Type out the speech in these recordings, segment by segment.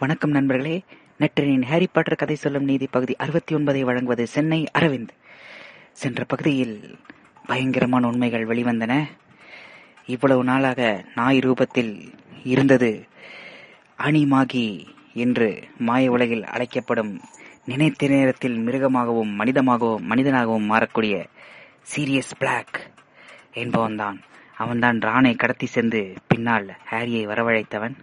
வணக்கம் நண்பர்களே. நெற்றினின் Harry Potter கதை சொல்லும் நீதி பகுதி அறுபத்தி ஒன்பதை வழங்குவது சென்னை அரவிந்த். சென்ற பகுதியில் பயங்கரமான உண்மைகள் வெளிவந்தன. இவ்வளவு நாளாக நாய் ரூபத்தில் இருந்தது அணிமாகி என்று மாய உலகில் அழைக்கப்படும் நினைத்த நேரத்தில் மிருகமாகவும் மனிதமாகவும் மனிதனாகவும் மாறக்கூடிய சீரியஸ் பிளாக் என்பவன்தான். அவன்தான் ராணை கடத்தி சென்று பின்னால் ஹாரியை வரவழைத்தவன்.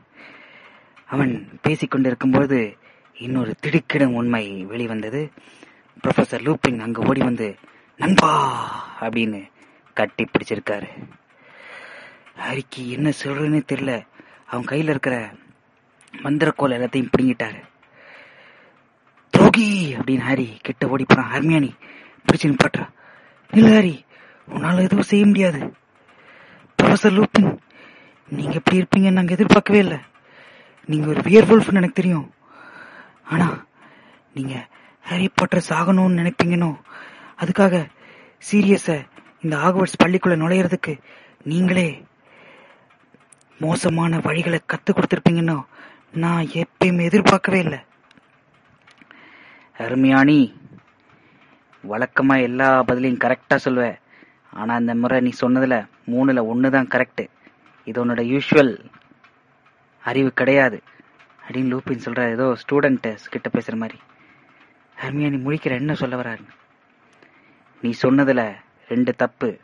அவன் பேசிக் போது இன்னொரு திடுக்கிடும் உண்மை வெளிவந்தது. ப்ரொஃபசர் லூப்பின் அங்கு ஓடி வந்து நண்பா! அப்படின்னு கட்டி பிடிச்சிருக்காரு. ஹரிக்கு என்ன சொல்றதுன்னு தெரியல. அவன் கையில இருக்கிற மந்திரக்கோல் எல்லாத்தையும் பிடுங்கிட்டாரு. துரோகி! அப்படின்னு ஹாரி கிட்ட ஓடி போறான். ஹர்மியானி பிடிச்சு நிப்பாட்டா இல்ல ஹாரி உன்னால எதுவும் செய்ய முடியாது. ப்ரொஃபசர் லூப்பின் நீங்க எப்படி இருப்பீங்கன்னு நாங்க எதிர்பார்க்கவே இல்லை. நீங்க ஒரு வியர்வல்ஃப்னு எனக்கு தெரியும். ஆனா நீங்க ஹாரி பாட்டர் சாகணும்னு நினைப்பீங்கன்னோ அதுக்காக சீரியஸ இந்த ஆக்வர்ட்ஸ் பள்ளிக்குள்ள நுழையிறதுக்கு நீங்களே மோசமான வழிகளை கத்து கொடுத்துருப்பீங்கன்னோ நான் எப்பயுமே எதிர்பார்க்கவே இல்லை. அருமையானி வழக்கமா எல்லா பதிலையும் கரெக்டா சொல்லுவ. ஆனா இந்த முறை நீ சொன்னதுல மூணுல ஒண்ணுதான் கரெக்ட் இது உன்னோட யூஷுவல் அறிவு கிடையாது. அப்படின்னு லூப்பின் சொல்கிறார் ஏதோ ஸ்டூடெண்ட் கிட்ட பேசுகிற மாதிரி. ஹர்மியானி முழிக்கிற என்ன சொல்ல வராரு? நீ சொன்னதில் ரெண்டு தப்பு.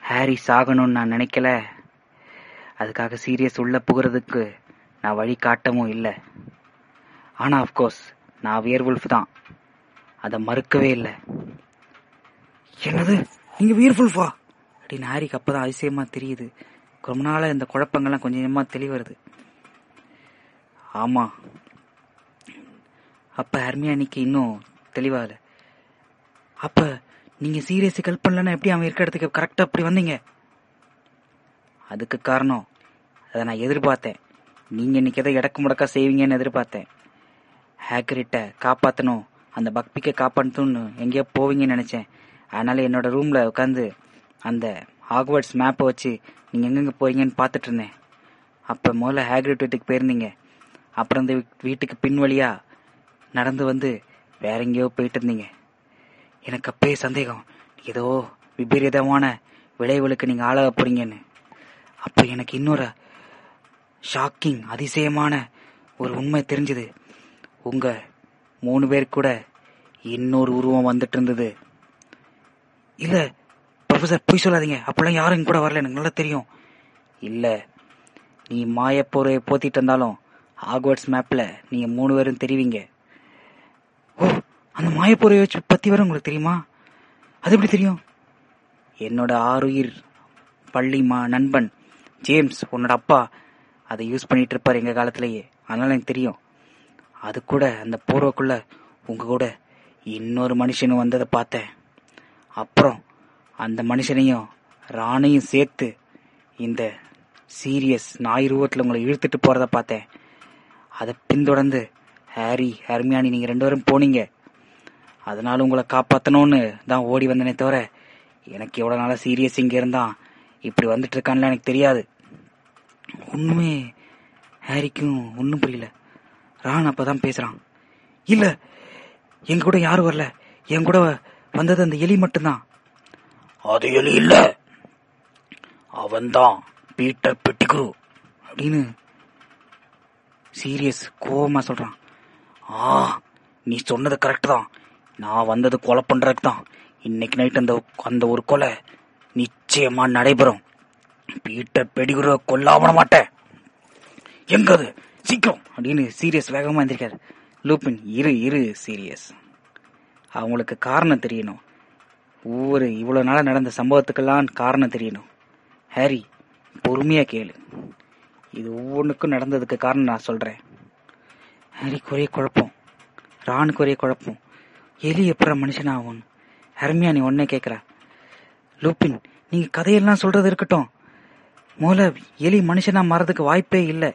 ஹாரி சாகணும்னு நான் நினைக்கல. அதுக்காக சீரியஸ் உள்ள புகிறதுக்கு நான் வழி காட்டவும் இல்லை. ஆனால் அஃப்கோர்ஸ் நான் வியர்வுல்ஃப் தான். அதை மறுக்கவே இல்லை. என்னது? நீங்க வியர்வுல்ஃபா அப்படின்னு ஹாரிக்கு அப்பதான் அதிசயமா தெரியுது. ரொம்ப நாளாக இந்த குழப்பங்கள்லாம் கொஞ்சம் கொஞ்சமாக தெளிவருது ஆமா. அப்ப ஹர்மியானிக்கு இன்னும் தெளிவாகல அப்போ நீங்கள் சீரியஸை ஹெல்ப் பண்ணலன்னா எப்படி அவன் இருக்க இடத்துக்கு கரெக்டாக அப்படி வந்தீங்க? அதுக்கு காரணம் அதை நான் எதிர்பார்த்தேன். நீங்கள் இன்னைக்கு எதை இடக்கு முடக்கா செய்வீங்கன்னு எதிர்பார்த்தேன். ஹேக்கரிட்ட காப்பாற்றணும் அந்த பக்பிக்கை காப்பாற்றணும்னு எங்கேயோ போவீங்கன்னு நினச்சேன். அதனால் என்னோட ரூமில் உட்காந்து அந்த ஆக்வர்ட்ஸ் மேப்பை வச்சு நீங்கள் எங்கெங்கே போறீங்கன்னு பார்த்துட்டு இருந்தேன். அப்போ முதல்ல ஹேக்ரிட் வீட்டுக்கு போயிருந்தீங்க. அப்புறம் இந்த வீட்டுக்கு பின் வழியாக நடந்து வந்து வேற எங்கேயோ போயிட்டு இருந்தீங்க. எனக்கு அப்பயே சந்தேகம். ஏதோ விபரீதமான விளைவுகளுக்கு நீங்கள் ஆளாக போறீங்கன்னு. அப்போ எனக்கு இன்னொரு ஷாக்கிங் அதிசயமான ஒரு உண்மை தெரிஞ்சது. உங்கள் மூணு பேர் கூட இன்னொரு உருவம் வந்துட்டு இருந்தது. இல்லை ப்ரொஃபசர் பொய் சொல்லாதீங்க. அப்பெல்லாம் யாரும் என் கூட வரல. எனக்கு நல்லா தெரியும். இல்ல நீ மாயப்போரையை போத்திட்டு இருந்தாலும் ஆக்வர்ட்ஸ் மேப்ல நீங்க மூணு பேரும் தெரிவிங்க. ஓ அந்த மாயப்போரை வச்சு பத்தி வர உங்களுக்கு தெரியுமா? அது எப்படி தெரியும்? என்னோட ஆறுயிர் பள்ளி மா நண்பன் ஜேம்ஸ் உன்னோட அப்பா அதை யூஸ் பண்ணிட்டு இருப்பார் எங்க காலத்திலேயே. அதனால எனக்கு தெரியும். அது கூட அந்த போர்வக்குள்ள உங்க கூட இன்னொரு மனுஷனும் வந்ததை பார்த்தேன். அப்புறம் அந்த மனுஷனையும் ராணையும் சேர்த்து இந்த சீரியஸ் நாய் ரூபத்தில் உங்களை இழுத்துட்டு போகிறத பார்த்தேன். அதை பின்தொடர்ந்து ஹாரி ஹர்மியானி நீங்கள் ரெண்டு பேரும் போனீங்க. அதனால உங்களை காப்பாற்றணும்னு தான் ஓடி வந்தனே தவிர எனக்கு எவ்வளோ நாளாக சீரியஸ் இங்கே இருந்தான். இப்படி வந்துட்டு இருக்கான்ல எனக்கு தெரியாது. ஒன்றுமே ஹாரிக்கும் ஒன்றும் புரியல. ரான் அப்பதான் பேசுகிறான் இல்லை என் கூட யாரும் வரல. என் கூட வந்தது அந்த எலி மட்டும்தான். அது எலி இல்ல. அவன்தான் பீட்டர் பெட்டிகுரு அப்படின்னு சீரியஸ் கோபமா சொல்றான். ஆ நீ சொன்னது கரெக்ட் தான். நான் வந்தது கொலை பண்றதுக்கு தான். இன்னைக்கு நைட் அந்த அந்த ஒரு கொலை நிச்சயமா நடைபெறும். பீட்டர் பெடிகுரு கொல்லாம மாட்டேன். எங்கது? சீக்கிரம் அப்படின்னு சீரியஸ் வேகமா இருந்திருக்காரு லூப்பின் இரு இரு சீரியஸ். அவங்களுக்கு காரணம் தெரியணும். ஒவ்வொரு இவ்வளோ நாளாக நடந்த சம்பவத்துக்கெல்லாம் காரணம் தெரியணும். ஹாரி பொறுமையாக கேளு. இது ஒவ்வொன்றுக்கும் நடந்ததுக்கு காரணம் நான் சொல்கிறேன் ஹாரிக்கு ஒரே குழப்பம். ராணுக்கு ஒரே குழப்பம். எலி எப்பறம் மனுஷனா ஆகும் ஹர்மியா நீ ஒன்னே கேட்குறா லூப்பின் நீங்கள் கதையெல்லாம் சொல்கிறது இருக்கட்டும். முதல்ல எலி மனுஷனா மாறதுக்கு வாய்ப்பே இல்லை.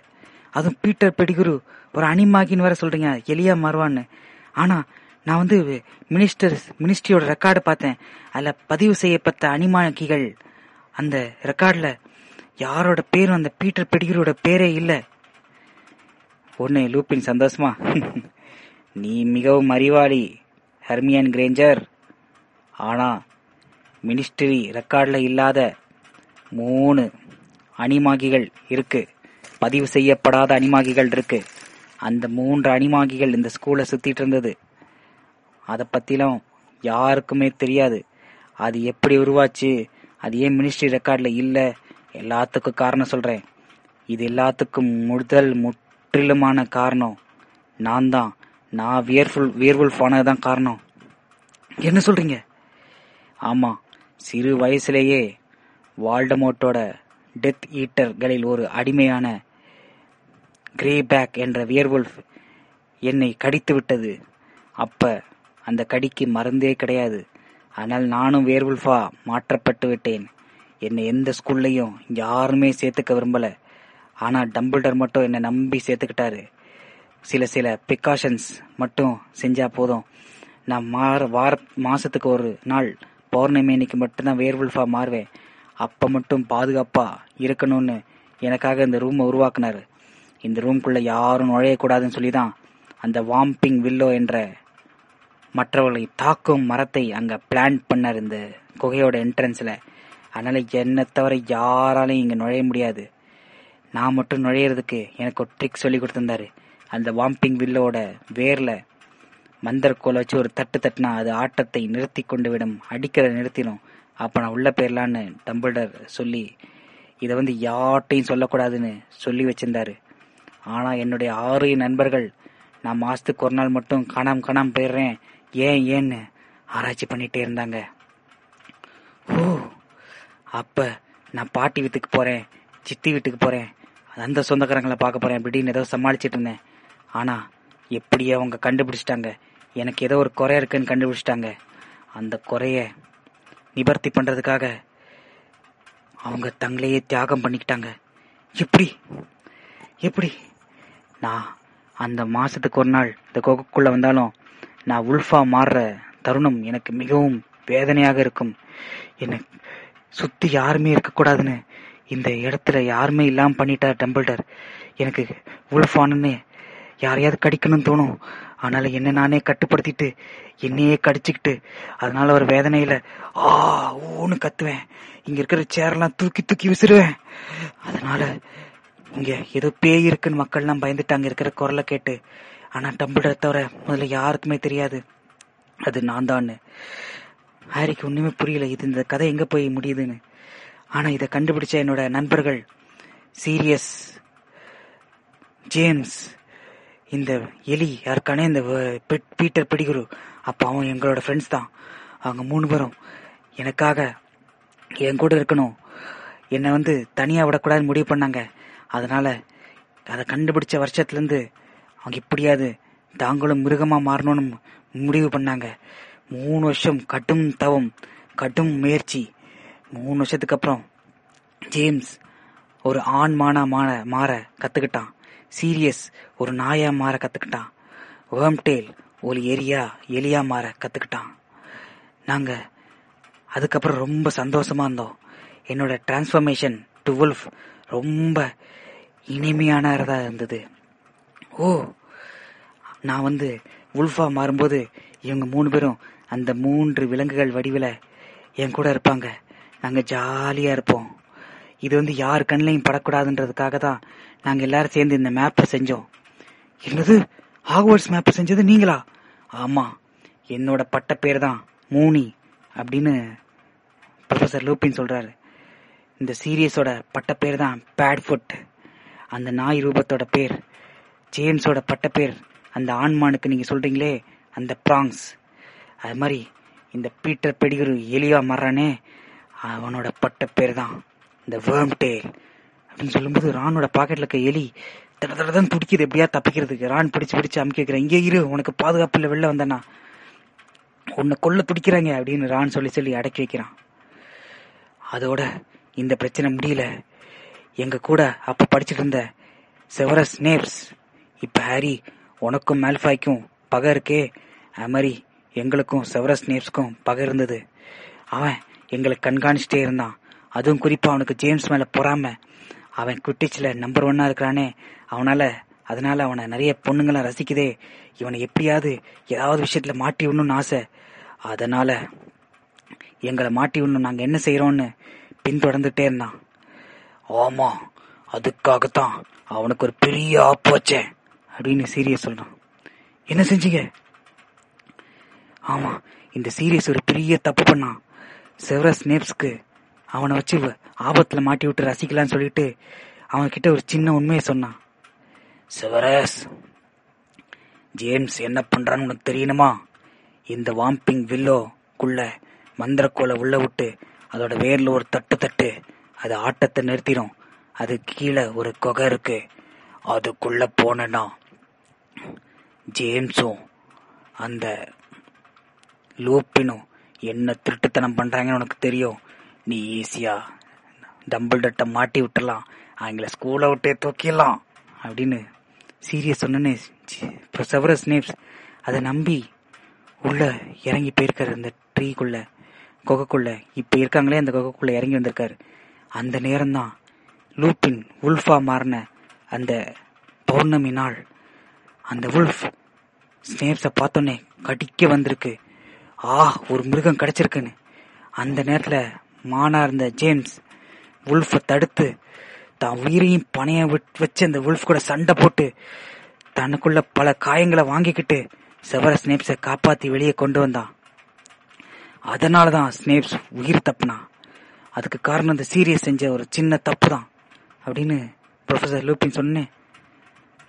அதுவும் பீட்டர் பெடிகுரு ஒரு அனிமாகின்னு வேற சொல்றீங்க எலியா மாறுவான்னு. ஆனா நான் வந்து மினிஸ்டர் மினிஸ்ட்ரியோட ரெக்கார்டு பார்த்தேன். அதில் பதிவு செய்யப்பட்ட அணிமாக்கிகள் அந்த ரெக்கார்டில் யாரோட பேரும் அந்த பீட்டர் பெடிகுரோட பேரே இல்லை. ஒன்று லூப்பின் சந்தோஷமா. நீ மிகவும் அறிவாளி ஹெர்மியன் கிரேஞ்சர். ஆனா மினிஸ்ட்ரி ரெக்கார்டில் இல்லாத மூணு அணிமாகிகள் இருக்கு. பதிவு செய்யப்படாத அணிமாகிகள் இருக்கு. அந்த மூன்று அணிமாகிகள் இந்த ஸ்கூலை சுத்திட்டு இருந்தது. அதை பற்றிலாம் யாருக்குமே தெரியாது. அது எப்படி உருவாச்சு? அது ஏன் மினிஸ்ட்ரி ரெக்கார்டில் இல்லை? எல்லாத்துக்கும் காரணம் சொல்கிறேன் இது எல்லாத்துக்கும் முதல் முற்றிலுமான காரணம். நான் தான். நான் வியர்ஃபுல் வியர்வோல்ஃப்பானது தான் காரணம். என்ன சொல்கிறீங்க ஆமாம் சிறு வயசுலேயே வால்டமோட்டோட டெத் ஈட்டர்களில் ஒரு அடிமையான கிரே பேக் என்ற வியர்வுல்ஃப் என்னை கடித்து விட்டது அப்போ அந்த கடிக்கு மருந்தே கிடையாது. ஆனால் நானும் வேர்வுல்ஃபா மாற்றப்பட்டு விட்டேன். என்னை எந்த ஸ்கூல்லையும் யாருமே சேர்த்துக்க விரும்பல. ஆனா டம்பிள்டர் மட்டும் என்னை நம்பி சேர்த்துக்கிட்டாரு. சில சில ப்ரிகாஷன்ஸ் மட்டும் செஞ்சா போதும். நான் மாற வார மாசத்துக்கு ஒரு நாள் பௌர்ணமி அன்னைக்கு மட்டும்தான் வேர்வுல்ஃபா மாறுவேன். அப்ப மட்டும் பாதுகாப்பா இருக்கணும்னு எனக்காக இந்த ரூமை உருவாக்குனாரு. இந்த ரூம்குள்ள யாரும் நுழையக்கூடாதுன்னு சொல்லி தான் அந்த வாம்பிங் வில்லோ என்ற மற்றவர்களை தாக்கும் மரத்தை அங்க பிளான் பண்ணார் இந்த குகையோட என்ட்ரன்ஸ்ல அதனால என்னை தவிர யாராலையும் இங்க நுழைய முடியாது. நான் மட்டும் நுழையிறதுக்கு எனக்கு ஒரு ட்ரிக் சொல்லி கொடுத்திருந்தாரு. அந்த வாம்பிங் வில்லோட வேர்ல மந்தர்கோல் வச்சு ஒரு தட்டு தட்டுனா அது ஆட்டத்தை நிறுத்தி கொண்டு விடும். அடிக்கிற நிறுத்திடும். அப்ப நான் உள்ள போயிடலான்னு டம்பிள்டர் சொல்லி இதை வந்து யார்ட்டையும் சொல்லக்கூடாதுன்னு சொல்லி வச்சிருந்தாரு. ஆனா என்னுடைய ஆறு நண்பர்கள் நான் மாசத்துக்கு ஒரு நாள் மட்டும் காணாம காணாம போயிடுறேன். ஏன் ஏன்னு ஆராய்ச்சி பண்ணிட்டே இருந்தாங்க. ஓ அப்ப நான் பாட்டி வீட்டுக்கு போறேன் சித்தி வீட்டுக்கு போறேன் அந்த சொந்தக்காரங்களை பார்க்க போறேன் அப்படின்னு ஏதோ சமாளிச்சிட்டு இருந்தேன். ஆனா எப்படியோ அவங்க கண்டுபிடிச்சிட்டாங்க. எனக்கு ஏதோ ஒரு குறை இருக்குன்னு கண்டுபிடிச்சிட்டாங்க. அந்த குறைய நிவர்த்தி பண்றதுக்காக அவங்க தங்களையே தியாகம் பண்ணிக்கிட்டாங்க. எப்படி? எப்படி? நான் அந்த மாசத்துக்கு ஒரு நாள் இந்த குகைக்குள்ள வந்தாலும் நான் உல்ஃபா மாறுற தருணம் எனக்கு மிகவும் வேதனையாக இருக்கும். என்னை சுத்தி யாருமே இருக்கக்கூடாதுன்னு இந்த இடத்துல யாருமே இல்லாமல் பண்ணிட்டார் டம்பிள்டர். எனக்கு உல்ஃபானுன்னு யாரையாவது கடிக்கணும்னு தோணும். அதனால என்ன நானே கட்டுப்படுத்திட்டு என்னையே கடிச்சுக்கிட்டு அதனால ஒரு வேதனையில ஆ ஊன்னு கத்துவேன். இங்க இருக்கிற சேரெல்லாம் தூக்கி தூக்கி விசிறுவேன். அதனால இங்க ஏதோ பேய் இருக்குன்னு மக்கள்லாம் பயந்துட்டாங்க இருக்கிற குரலை கேட்டு. ஆனா டம்பிள்டர் தவிர முதல்ல யாருக்குமே தெரியாது. அது நான் தான்னு. ஹாரிக்கு ஒண்ணுமே புரியல. இது இந்த கதை எங்க போய் முடியுதுன்னு. ஆனா இதை கண்டுபிடிச்ச என்னோட நண்பர்கள் சீரியஸ் ஜேம்ஸ் இந்த எலி யாருக்கானே இந்த பீட்டர் பிடிகுரு அப்போ அவன் எங்களோட ஃப்ரெண்ட்ஸ் தான். அவங்க மூணு பேரும் எனக்காக என் கூட இருக்கணும். என்னை வந்து தனியாக விடக்கூடாதுன்னு முடிவு பண்ணாங்க. அதனால அதை கண்டுபிடிச்ச வருஷத்துலேருந்து அவங்க இப்படியாவது தாங்களும் மிருகமா மாறணும்னு முடிவு பண்ணாங்க. மூணு வருஷம் கடும் தவம் கடும் முயற்சி. மூணு வருஷத்துக்கு அப்புறம் ஜேம்ஸ் ஒரு ஆண் மானா மாற மாற கத்துக்கிட்டான். சீரியஸ் ஒரு நாயா மாற கத்துக்கிட்டான். வேம்டேல் ஒரு எரியா எலியா மாற கத்துக்கிட்டான். நாங்க அதுக்கப்புறம் ரொம்ப சந்தோஷமா இருந்தோம். என்னோட டிரான்ஸ்ஃபர்மேஷன் டுவெல்ஃப் ரொம்ப இனிமையானதா இருந்தது. ஓ நான் வந்து உல்ஃபா மாறும்போது இவங்க மூணு பேரும் அந்த மூன்று விலங்குகள் வடிவில் என் கூட இருப்பாங்க. நாங்கள் ஜாலியாக இருப்போம். இது வந்து யார் கண்ணிலையும் படக்கூடாதுன்றதுக்காக தான் நாங்கள் எல்லாரும் சேர்ந்து இந்த மேப்பை செஞ்சோம். என்னது? ஹாக்வர்ட்ஸ் மேப்பை செஞ்சது நீங்களா? ஆமாம் என்னோட பட்ட பேர் தான் மூனி அப்படின்னு ப்ரொஃபசர் லூப்பின் சொல்கிறாரு இந்த சீரியஸோட பட்ட பேர் தான் பேட்ஃபுட் அந்த நாய் ரூபத்தோட பேர் ஜேம்ஸோட பட்டப்பேர் அந்த ஆண்மானுக்கு நீங்க சொல்றீங்களே அந்த ப்ராங்ஸ். அது மாதிரி இந்த பீட்டர் பெடிகரு எலியா மாறானே அவனோட பட்டப்பேர் பேர் தான் இந்த வேர்ம் டேல் அப்படின்னு சொல்லும்போது ரானோட பாக்கெட்ல இருக்க எலி தட தடதான் துடிக்குது எப்படியா தப்பிக்கிறதுக்கு. ரான் பிடிச்சு பிடிச்சு அமுக்கி வைக்கிறேன். இங்கே இரு உனக்கு பாதுகாப்பு இல்லை வெளில வந்தனா உன்னை கொல்ல துடிக்கிறாங்க அப்படின்னு ரான் சொல்லி சொல்லி அடக்கி வைக்கிறான். அதோட இந்த பிரச்சனை முடியல. எங்க கூட அப்ப படிச்சிட்டு இருந்த செவரஸ் நேப்ஸ் இப்ப ஹாரி உனக்கும் மேல்ஃபாய்க்கும் பகை இருக்கே. அது மாதிரி எங்களுக்கும் செவரஸ் நேப்ஸ்க்கும் பகை இருந்தது. அவன் எங்களை கண்காணிச்சிட்டே இருந்தான். அதுவும் குறிப்பா அவனுக்கு ஜேம்ஸ் மேல பொறாம. அவன் குட்டிச்சில நம்பர் ஒன்னா இருக்கிறானே. அவனால அதனால அவனை நிறைய பொண்ணுங்களாம் ரசிக்குதே. இவனை எப்படியாவது ஏதாவது விஷயத்துல மாட்டி விடணும்னு ஆசை. அதனால எங்களை மாட்டி விடணும். நாங்க என்ன செய்யறோம்னு பின்தொடர்ந்துட்டே இருந்தான். ஆமா அதுக்காகத்தான் அவனுக்கு ஒரு பெரிய ஆப்பு வச்சேன் அப்படின்னு சீரியஸ் சொல்றான் என்ன செஞ்சீங்க? ஆமா இந்த சீரியஸ் ஒரு பெரிய தப்பு பண்ணான் செவரஸ் நேப்ஸ்க்கு அவனை வச்சு வ- ஆபத்துல மாட்டி விட்டு ரசிக்கலாம்னு சொல்லிட்டு அவன்கிட்ட ஒரு சின்ன உண்மையை சொன்னான் செவரஸ் ஜேம்ஸ் என்ன பண்றான்னு உனக்கு தெரியணுமா? இந்த வாம்பிங் வில்லோக்குள்ள மந்திரக்கோலை உள்ள விட்டு அதோட வேர்ல ஒரு தட்டு தட்டு அது ஆட்டத்தை நிறுத்திடும். அது கீழே ஒரு குகை இருக்கு. அதுக்குள்ள போனேன்னா ஜேம்ஸும் அந்த லூப்பினும் என்ன திருட்டுத்தனம் பண்ணுறாங்கன்னு உனக்கு தெரியும் நீ ஈஸியாக டம்பிள் டட்டை மாட்டி விட்டுறலாம் அவங்கள ஸ்கூலை விட்டே தூக்கிடலாம் அப்படின்னு சீரியஸ் சொன்னேன்னு செவர ஸ்னேப்ஸ். அதை நம்பி உள்ள இறங்கி போயிருக்காரு அந்த ட்ரீக்குள்ள கொகைக்குள்ள. இப்போ இருக்காங்களே அந்த கொகைக்குள்ள இறங்கி வந்திருக்காரு. அந்த நேரம்தான் லூப்பின் உல்ஃபா மாறின அந்த பௌர்ணமி நாள். அந்த உல்ஃப் ஸ்னேப்ஸை பார்த்தோன்னே கடிக்க வந்திருக்கு. ஆ ஒரு மிருகம் கிடைச்சிருக்குன்னு. அந்த நேரத்தில் மானா இருந்த ஜேம்ஸ் உல்ஃபை தடுத்து தான் உயிரையும் பணைய வச்சு அந்த உல்ஃப் கூட சண்டை போட்டு தனக்குள்ள பல காயங்களை வாங்கிக்கிட்டு செவர ஸ்னேப்ஸை காப்பாற்றி வெளியே கொண்டு வந்தான். அதனாலதான் ஸ்னேப்ஸ் உயிர் தப்புனான் அதுக்கு காரணம் இந்த சீரியஸ் செஞ்ச ஒரு சின்ன தப்பு தான் அப்படின்னு ப்ரொஃபசர் லூப்பின் சொன்னேன்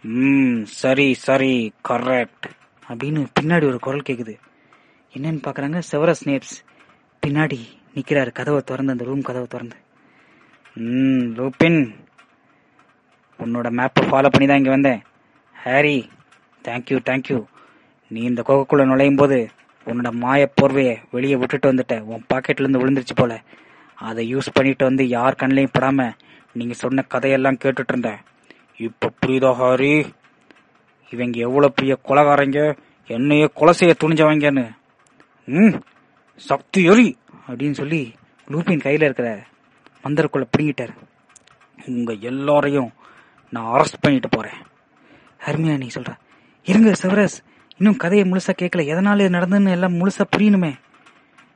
ம் சரி சரி கரெக்ட் அப்படின்னு பின்னாடி ஒரு குரல் கேக்குது. என்னன்னு பாக்குறாங்க செவர ஸ்னேப்ஸ். பின்னாடி நிக்கிறாரு கதவை திறந்து அந்த ரூம் கதவை திறந்து. ம் லூபின் உன்னோட மேப்பை ஃபாலோ பண்ணி தான் இங்க வந்தேன். ஹாரி தேங்க்யூ தேங்க்யூ நீ இந்த கோகக்குள்ள நுழையும் போது உன்னோட மாய போர்வையை வெளியே விட்டுட்டு வந்துட்ட. உன் பாக்கெட்ல இருந்து விழுந்துருச்சு போல. அதை யூஸ் பண்ணிட்டு வந்து யார் கண்ணிலையும் படாம நீங்க சொன்ன கதையெல்லாம் கேட்டுட்டு இருந்தேன். இப்ப புரியுதா ஹாரி? இவங்க எவ்வளவு பெரிய கொலகாரங்க? என்னையே கொலை செய்ய துணிஞ்சவங்கன்னு. ம் சக்தி எரி அப்படின்னு சொல்லி லூப்பின் கையில இருக்கிற மந்திரக்குள்ள பிடிங்கிட்டாரு. உங்க எல்லாரையும் நான் அரெஸ்ட் பண்ணிட்டு போறேன். ஹர்மியா நீ சொல்ற. இருங்க செவரஸ். இன்னும் கதையை முழுசா கேட்கல. எதனால இது நடந்ததுன்னு எல்லாம் முழுசா புரியணுமே.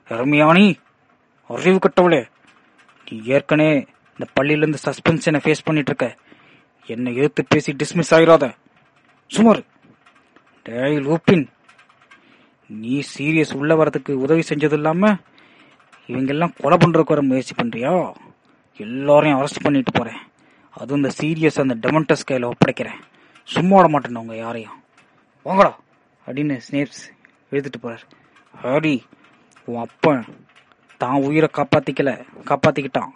ஹர்மியானி அறிவு கட்டவளே. நீ ஏற்கனவே இந்த பள்ளியிலேருந்து சஸ்பென்ஸ் சஸ்பென்ஷனை ஃபேஸ் பண்ணிட்டு இருக்க. என்னை எதிர்த்து பேசி டிஸ்மிஸ் ஆயிராத. சுமார். டேய் லூப்பின் நீ சீரியஸ் உள்ள வரதுக்கு உதவி செஞ்சது இல்லாம இவங்கெல்லாம் கொலை பண்றதுக்கு வர முயற்சி பண்றியா? எல்லாரையும் அரெஸ்ட் பண்ணிட்டு போறேன். அதுவும் இந்த சீரியஸ் அந்த டெமண்டஸ் கையில ஒப்படைக்கிறேன். சும்மா விட மாட்டேன் உங்க யாரையும். வாங்கடா அப்படின்னு ஸ்னேப்ஸ் எழுதிட்டு போறார். ஹாரி உன் அப்பன் தான் உயிரை காப்பாத்திக்கல காப்பாத்திக்கிட்டான்.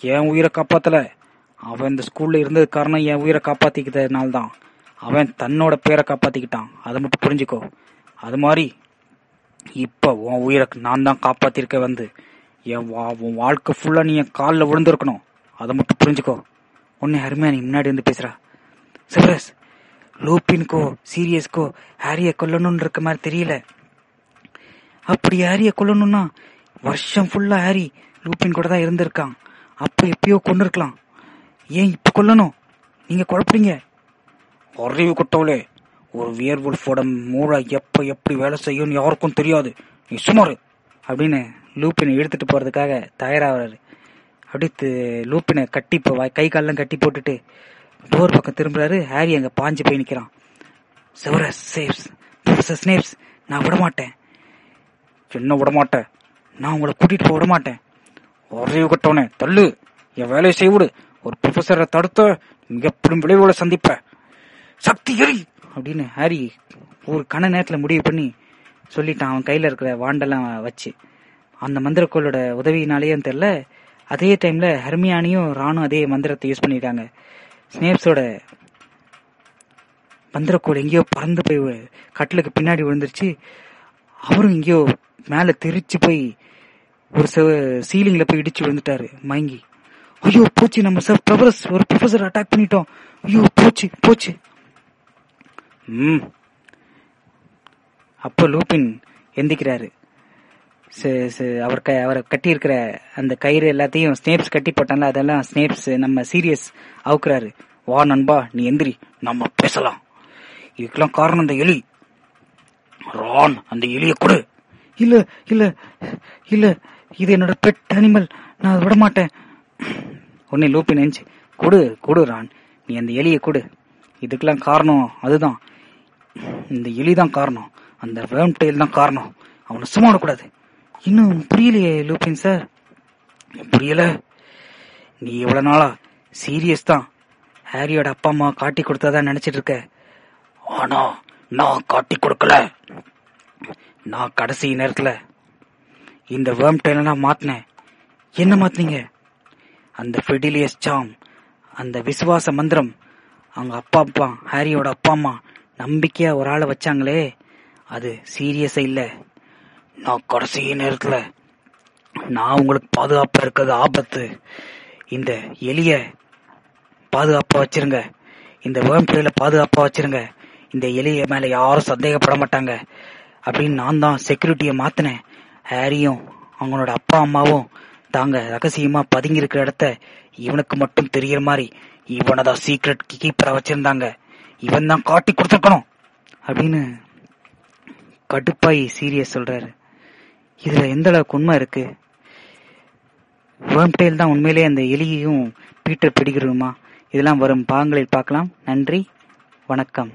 என் உயிரை காப்பாத்தல? அவன் இந்த ஸ்கூல்ல இருந்தது காரணம் என் உயிரை காப்பாத்திக்கிட்டதுனால தான் அவன் தன்னோட பேரை காப்பாத்திக்கிட்டான். அதை மட்டும் புரிஞ்சுக்கோ. அது மாதிரி இப்ப உன் உயிரை நான் தான் காப்பாத்திருக்க வந்து என் வா- உன் வாழ்க்கை ஃபுல்லா நீ என் காலில் விழுந்திருக்கணும். அதை மட்டும் புரிஞ்சுக்கோ. உன்னை அருமையா நீ முன்னாடி வந்து பேசுறா. சிவரஸ் லூப்பின்கோ சீரியஸ்க்கோ ஹாரிய கொல்லணும்னு இருக்க மாதிரி தெரியல. அப்படி ஹாரிய கொல்லணும்னா வருஷம் ஃபுல்லா ஹாரி லூப்பின் கூட தான் இருந்திருக்கான். அப்ப எப்பயோ கொண்டு இருக்கலாம் ஏன் இப்ப கொல்லணும்? நீங்க குழப்பறீங்க. அறிவு கொட்டவளே ஒரு வியர்வுல்ஃபோட மூளை எப்ப எப்படி வேலை செய்யும்னு யாருக்கும் தெரியாது. நீ சுமாரு அப்படின்னு லூப்பினை எடுத்துட்டு போறதுக்காக தயாராகிறாரு. அப்படியே லூப்பினை கட்டி இப்போ கை காலெல்லாம் கட்டி போட்டுட்டு டோர் பக்கம் திரும்புறாரு. ஹாரி அங்க பாஞ்சு போய் நிக்கிறான். செவரஸ் சேவ்ஸ் ப்ரொஃபசர் ஸ்னேப்ஸ் நான் விட மாட்டேன் என்ன விட மாட்டேன் நான் உங்களை கூட்டிட்டு போக விடமாட்டேன். ஒரே கட்டவனே தள்ளு. என் வேலையை செய்ய விடு. ஒரு ப்ரொஃபஸரை தடுத்த மிகப்பெரும் விளைவுகளை சந்திப்ப. சக்தி எரி அப்படின்னு ஹாரி ஒரு கண நேரத்தில் முடிவு பண்ணி சொல்லிட்டான் அவன் கையில் இருக்கிற வாண்டெல்லாம் வச்சு. அந்த மந்திரக்கோளோட உதவியினாலேயும் தெரில அதே டைமில் ஹர்மியானியும் ராணும் அதே மந்திரத்தை யூஸ் பண்ணியிருக்காங்க ஸ்னேப்ஸோட மந்திரக்கோள் எங்கேயோ பறந்து போய் கட்டிலுக்கு பின்னாடி விழுந்துருச்சு. அவரும் எங்கேயோ மேலே தெரிச்சு போய் ஒரு சீலிங்கில் போய் இடிச்சு விழுந்துட்டாரு மயங்கி. ஐயோ போச்சு நம்ம சார் ப்ரொஃபசர் ஒரு ப்ரொஃபசர் அட்டாக் பண்ணிட்டோம். ஐயோ போச்சு போச்சு. ம். அப்போ லூபின் எந்திக்கிறாரு. அவர் க- அவரை கட்டி இருக்கிற அந்த கயிறு எல்லாத்தையும் ஸ்னேப்ஸ் கட்டி போட்டான்ல அதெல்லாம் ஸ்னேப்ஸ் நம்ம சீரியஸ் அவுக்குறாரு. வா நண்பா நீ எந்திரி நம்ம பேசலாம். இதுக்கெல்லாம் காரணம் அந்த எலி. ரான் அந்த எலிய கொடு. இல்ல இல்ல இல்ல இது என்னோட பெட் அனிமல் நான் விட மாட்டேன் உன்னை லூப்பி நெஞ்சு. கொடு கொடு ரான். நீ அந்த எலியை கொடு. இதுக்கெல்லாம் காரணம் அதுதான். இந்த எலி தான் காரணம். அந்த வேம் டெயில் தான் காரணம். அவனை சும்மா விடக்கூடாது. இன்னும் புரியலையே லூப்பின் சார் புரியல. நீ இவ்வளவு நாளா சீரியஸ் தான். ஹாரியோட அப்பா அம்மா காட்டி கொடுத்ததா நினைச்சிட்டு இருக்க. ஆனா நான் காட்டி கொடுக்கல. நான் கடைசி நேரத்துல இந்த வேம் டெயில நான் மாத்தினேன். என்ன மாத்தினீங்க? அந்த ஃபெடிலியஸ் சாம் அந்த விசுவாச மந்திரம் அவங்க அப்பா அப்பா ஹாரியோட அப்பா அம்மா நம்பிக்கையா ஒரு ஆளை வச்சாங்களே அது சீரியஸா இல்ல. நான் கடைசி நேரத்துல நான் உங்களுக்கு பாதுகாப்பா இருக்கிறது ஆபத்து. இந்த எலிய பாதுகாப்பா வச்சிருங்க. இந்த வேம்புல பாதுகாப்பா வச்சிருங்க. இந்த எலிய மேல யாரும் சந்தேகப்பட மாட்டாங்க. அப்படின்னு நான் தான் செக்யூரிட்டியை மாத்தினேன். ஹாரியும் அவங்களோட அப்பா அம்மாவும் தாங்க ரகசியமா பதுங்கி இருக்கிற இடத்த இவனுக்கு மட்டும் தெரியற மாதிரி இவனை தான் சீக்ரெட் கீப்பரா வச்சிருந்தாங்க. இவன் தான் காட்டி கொடுத்துருக்கணும் அப்படின்னு கடுப்பாய் சீரியஸ் சொல்றாரு. இதுல எந்த அளவுக்கு உண்மை இருக்கு? வேம்டேல் தான் உண்மையிலே அந்த எலியையும் பீட்டர் பிடிக்கிறோமா இதெல்லாம் வரும் பாகங்களில் பார்க்கலாம். நன்றி. வணக்கம்.